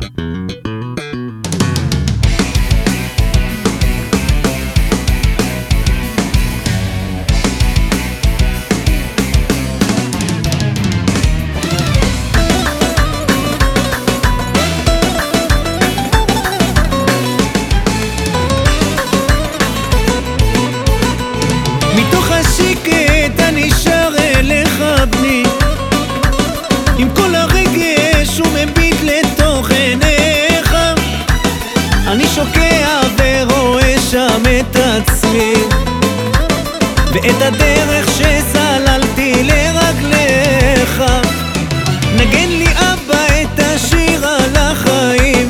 Música ואת הדרך שסללתי לרגליך. נגן לי אבא את השיר על החיים.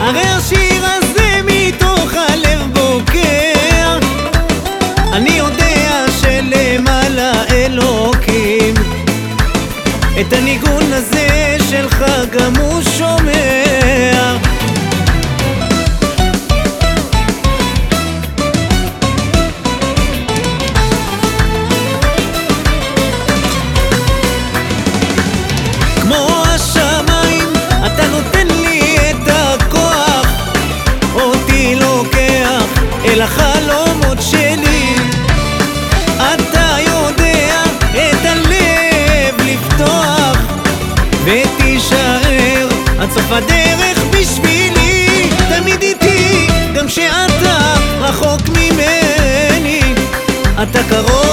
הרי השיר הזה מתוך הלב בוקע אני יודע שלמעלה אלוקים. את הניגוד ולחלומות שלי. אתה יודע את הלב לפתוח ותישאר עד סוף הדרך בשבילי. תמיד איתי גם כשאתה רחוק ממני. אתה קרוב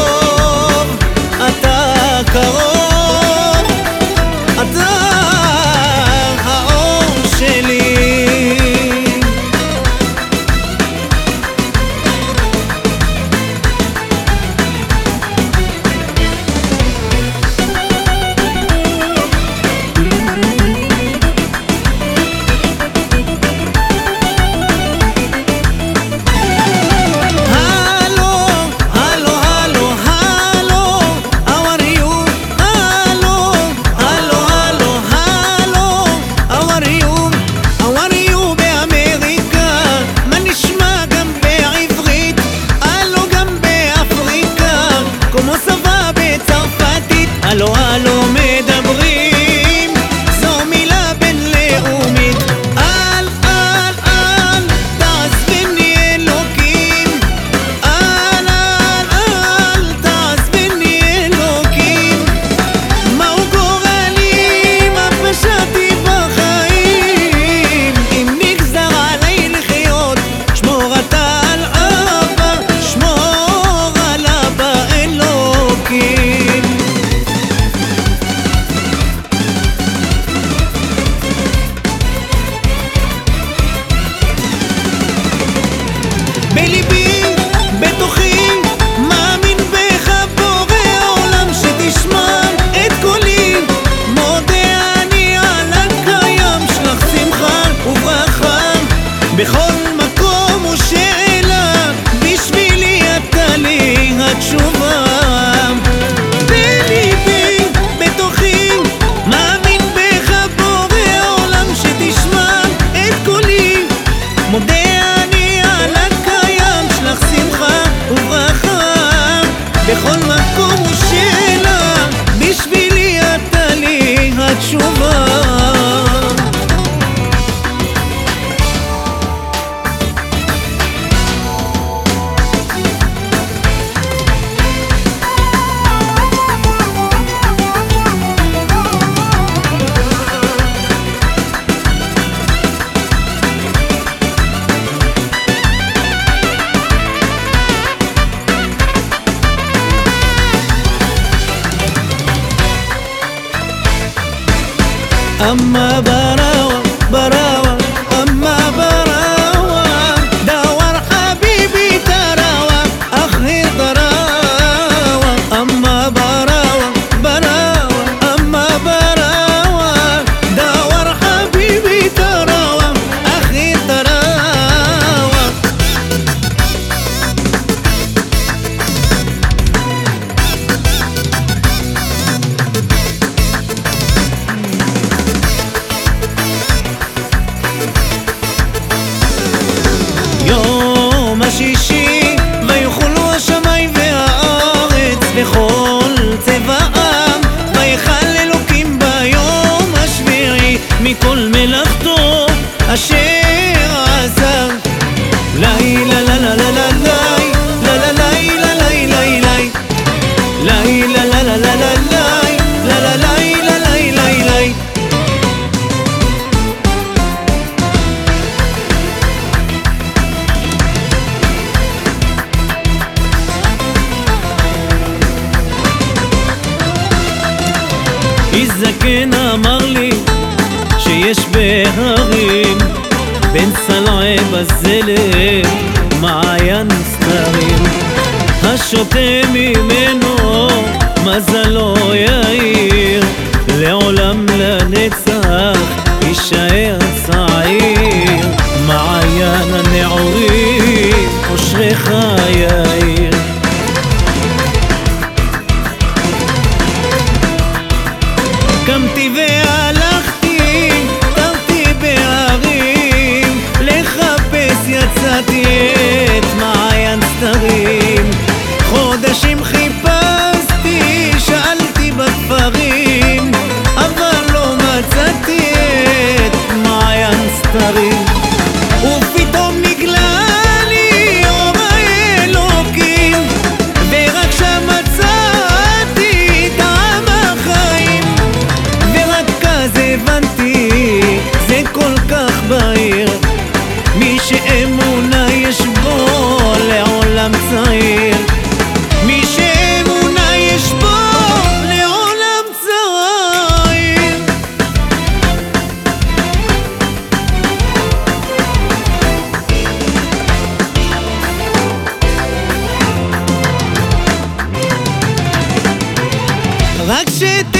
أما براوة براوة מלאכתו אשר עשה לי לה לה לה לה לה לי לה לה לי לה לי לי לי לי לה לה לה לה לה לי לה לה לי לה לי לי לי איש זקן אמר לי שיש בהרים בין סלעי בזלם מעיין מוסתרים השותה ממנו מזלו יאיר לעולם לנצח יישאר צעיר. מעיין הנעורים אושרך יאיר. রাতে Akshay